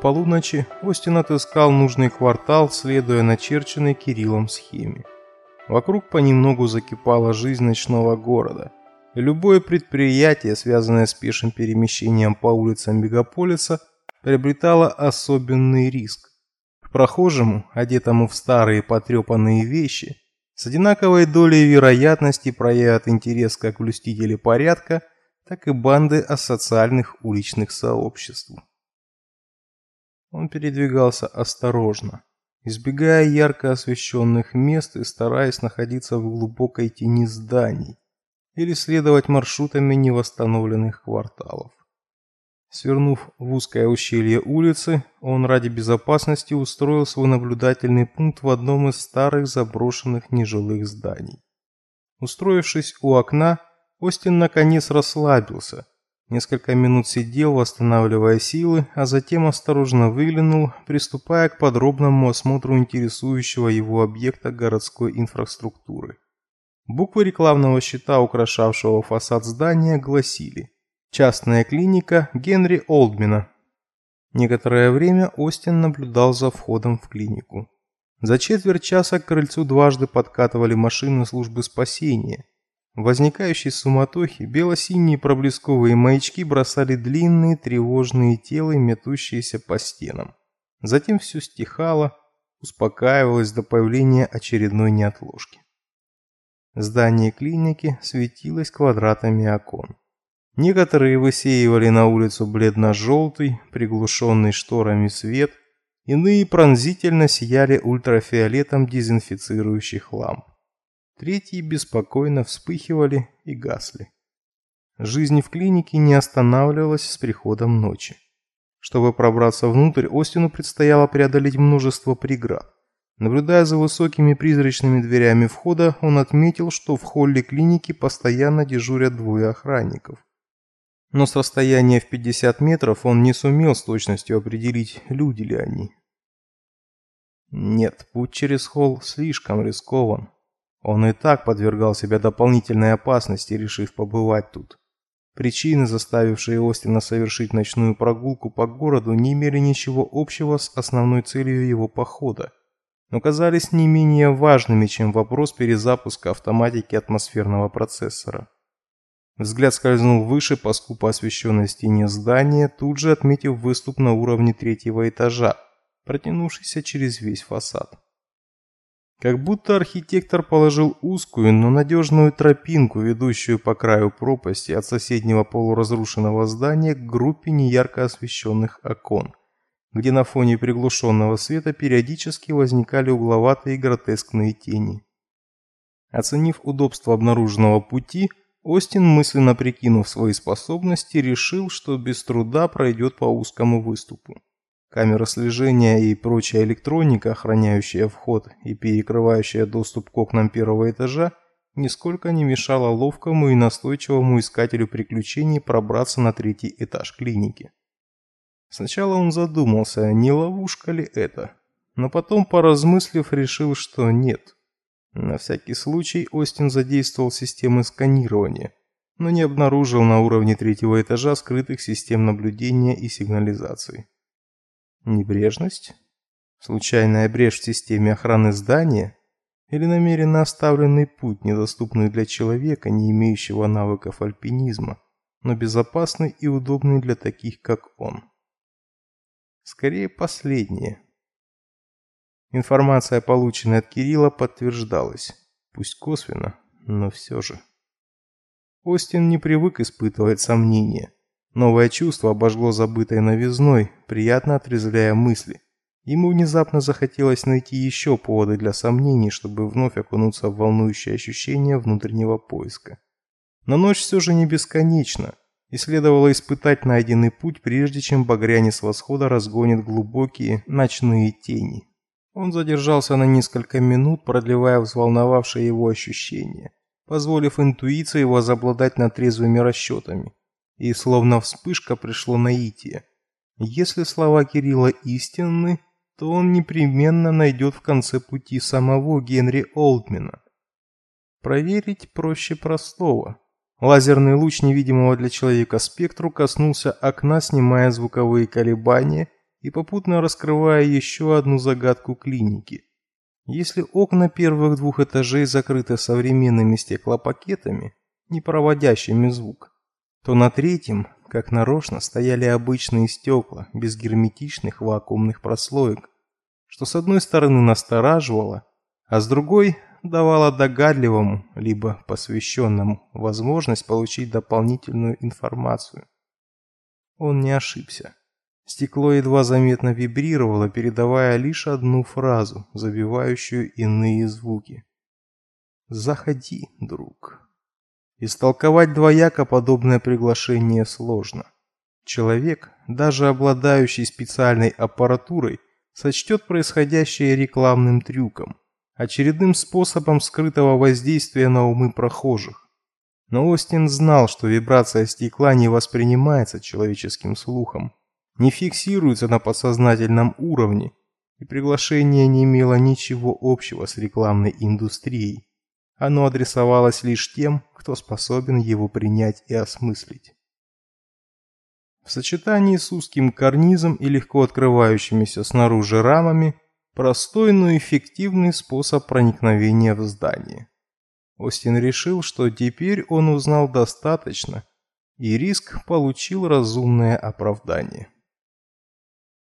полуночи Остин отыскал нужный квартал, следуя начерченной Кириллом схеме. Вокруг понемногу закипала жизнь ночного города, любое предприятие, связанное с пешим перемещением по улицам мегаполиса, приобретало особенный риск. Прохожему, одетому в старые потрепанные вещи, с одинаковой долей вероятности проявят интерес как блюстители порядка, так и банды асоциальных уличных сообществ. Он передвигался осторожно, избегая ярко освещенных мест и стараясь находиться в глубокой тени зданий или следовать маршрутами невосстановленных кварталов. Свернув в узкое ущелье улицы, он ради безопасности устроил свой наблюдательный пункт в одном из старых заброшенных нежилых зданий. Устроившись у окна, Остин наконец расслабился Несколько минут сидел, восстанавливая силы, а затем осторожно выглянул, приступая к подробному осмотру интересующего его объекта городской инфраструктуры. Буквы рекламного щита, украшавшего фасад здания, гласили «Частная клиника Генри Олдмена». Некоторое время Остин наблюдал за входом в клинику. За четверть часа к крыльцу дважды подкатывали машины службы спасения, возникающей суматохе бело-синие проблесковые маячки бросали длинные тревожные тела, метущиеся по стенам. Затем все стихало, успокаивалось до появления очередной неотложки. Здание клиники светилось квадратами окон. Некоторые высеивали на улицу бледно-желтый, приглушенный шторами свет, иные пронзительно сияли ультрафиолетом дезинфицирующих ламп. Третьи беспокойно вспыхивали и гасли. Жизнь в клинике не останавливалась с приходом ночи. Чтобы пробраться внутрь, Остину предстояло преодолеть множество преград. Наблюдая за высокими призрачными дверями входа, он отметил, что в холле клиники постоянно дежурят двое охранников. Но с расстояния в 50 метров он не сумел с точностью определить, люди ли они. Нет, путь через холл слишком рискован. Он и так подвергал себя дополнительной опасности, решив побывать тут. Причины, заставившие Остина совершить ночную прогулку по городу, не имели ничего общего с основной целью его похода, но казались не менее важными, чем вопрос перезапуска автоматики атмосферного процессора. Взгляд скользнул выше по скупо освещенной стене здания, тут же отметив выступ на уровне третьего этажа, протянувшийся через весь фасад. Как будто архитектор положил узкую, но надежную тропинку, ведущую по краю пропасти от соседнего полуразрушенного здания к группе неярко освещенных окон, где на фоне приглушенного света периодически возникали угловатые гротескные тени. Оценив удобство обнаруженного пути, Остин, мысленно прикинув свои способности, решил, что без труда пройдет по узкому выступу. Камера слежения и прочая электроника, охраняющая вход и перекрывающая доступ к окнам первого этажа, нисколько не мешала ловкому и настойчивому искателю приключений пробраться на третий этаж клиники. Сначала он задумался, не ловушка ли это, но потом, поразмыслив, решил, что нет. На всякий случай Остин задействовал системы сканирования, но не обнаружил на уровне третьего этажа скрытых систем наблюдения и сигнализации. Небрежность? Случайная брешь в системе охраны здания? Или намеренно оставленный путь, недоступный для человека, не имеющего навыков альпинизма, но безопасный и удобный для таких, как он? Скорее последнее. Информация, полученная от Кирилла, подтверждалась. Пусть косвенно, но все же. Остин не привык испытывать сомнения. Новое чувство обожгло забытой новизной, приятно отрезвляя мысли. Ему внезапно захотелось найти еще поводы для сомнений, чтобы вновь окунуться в волнующее ощущение внутреннего поиска. Но ночь все же не бесконечна, и следовало испытать найденный путь, прежде чем багрянец восхода разгонит глубокие ночные тени. Он задержался на несколько минут, продлевая взволновавшие его ощущения, позволив интуиции возобладать над трезвыми расчетами и словно вспышка пришло наитие. Если слова Кирилла истинны, то он непременно найдет в конце пути самого Генри Олдмена. Проверить проще простого. Лазерный луч невидимого для человека спектру коснулся окна, снимая звуковые колебания и попутно раскрывая еще одну загадку клиники. Если окна первых двух этажей закрыты современными стеклопакетами, не проводящими звук, то на третьем, как нарочно, стояли обычные стекла без герметичных вакуумных прослоек, что с одной стороны настораживало, а с другой давало догадливому либо посвященному возможность получить дополнительную информацию. Он не ошибся. Стекло едва заметно вибрировало, передавая лишь одну фразу, забивающую иные звуки. «Заходи, друг». Истолковать двояко подобное приглашение сложно. Человек, даже обладающий специальной аппаратурой, сочтет происходящее рекламным трюком, очередным способом скрытого воздействия на умы прохожих. Но Остин знал, что вибрация стекла не воспринимается человеческим слухом, не фиксируется на подсознательном уровне, и приглашение не имело ничего общего с рекламной индустрией. Оно адресовалось лишь тем, кто способен его принять и осмыслить. В сочетании с узким карнизом и легко открывающимися снаружи рамами простой, но эффективный способ проникновения в здание. Остин решил, что теперь он узнал достаточно, и риск получил разумное оправдание.